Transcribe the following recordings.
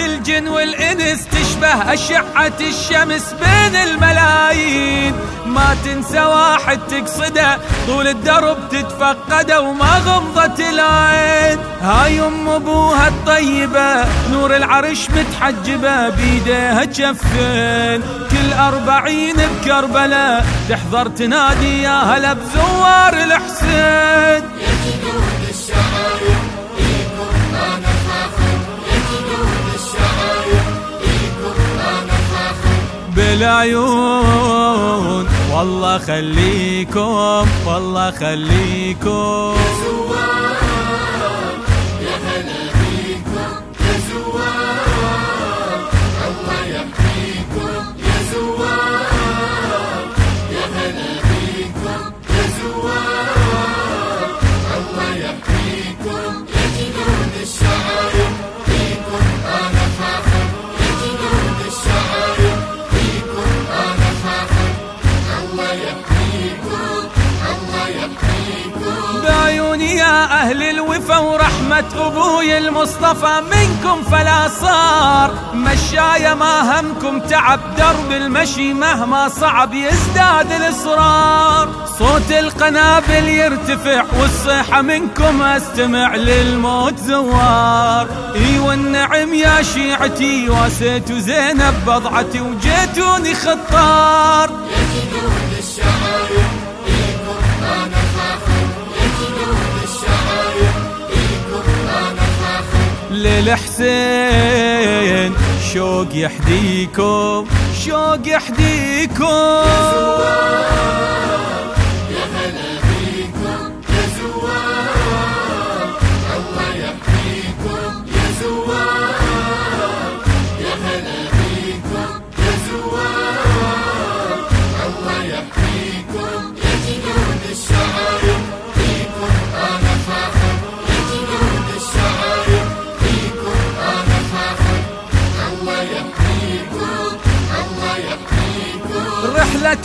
الجن والإنس تشبه أشعة الشمس بين الملايين. ما تنسى واحد تقصده طول الدرب تتفقده وما غمضت العين. هاي أم أبوها الطيبة نور العرش متحجبة بيديها جفين. كل أربعين بكربلاء تحضر تنادي يا هلا بزوار الحسين بالعيون والله خليكم والله خليكم. أهل الوفا ورحمة أبوي المصطفى منكم فلا صار. مشايا ما همكم تعب درب المشي مهما صعب يزداد الإصرار. صوت القنابل يرتفع والصيحة منكم أستمع للموت زوار. إي والنعم يا شيعتي واسيتوا زينب بضعتي وجيتوني خطار. للحسين شوق يحديكم شوق يحديكم.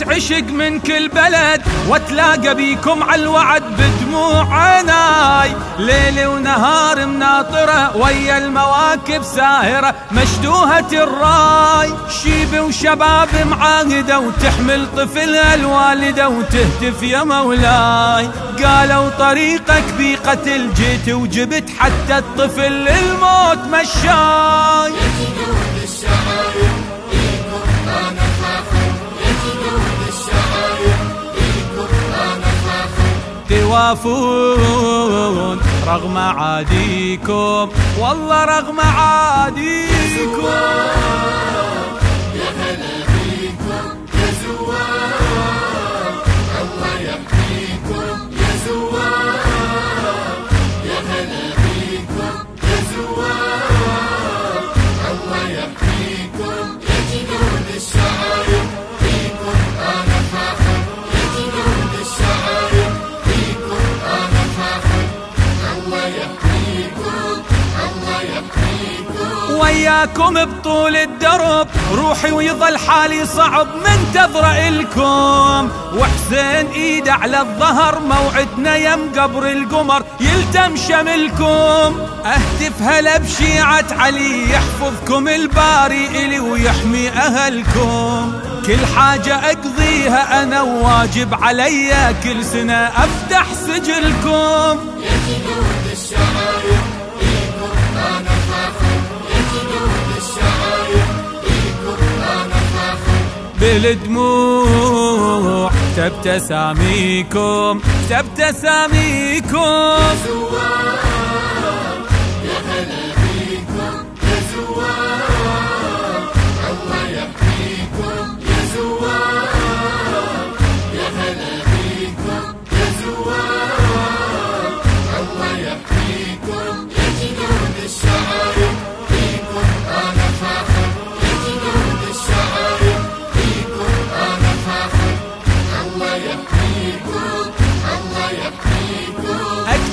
رحلة عشق من كل بلد واتلاقى بيكم على الوعد بدموع عيناي ليل ونهار مناطرة ويا المواكب ساهرة مشدوهة الراي. شيب وشباب معاهدة وتحمل طفلها الوالدة وتهتف يا مولاي. قالوا طريقك بقتل جيت وجبت حتى الطفل للموت مشاي. توافون. رغم عاديكم والله رغم عاديكم. وياكم بطول الدرب. روحي ويظل حالي صعب منتظرة إلكم. وحسين إيد على الظهر موعدنا يم قبر القمر يلتم شملكم اهتف هلا بشيعة علي يحفظكم الباري إلي ويحمي أهلكم. كل حاجة أقضيها أنا وواجب علي كل سنة أفتح سجلكم. يا جنود الشعاير بالدموع. تبتساميكم تبتساميكم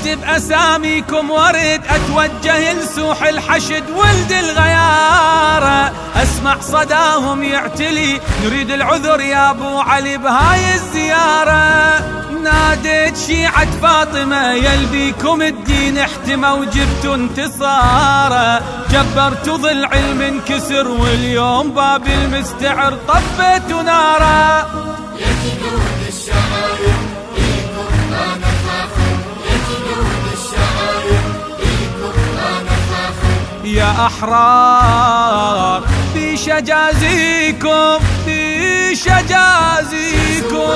اكتب أساميكم ورد أتوجه لسوح الحشد ولد الغيارة. أسمع صداهم يعتلي نريد العذر يا أبو علي بهاي الزيارة. ناديت شيعة فاطمة يلبيكم الدين احتمى وجبتوا انتصارة. جبرت ضلع المنكسر واليوم باب المستعر طفيت ناره يا أحرار بيش أجازيكم بيش أجازيكم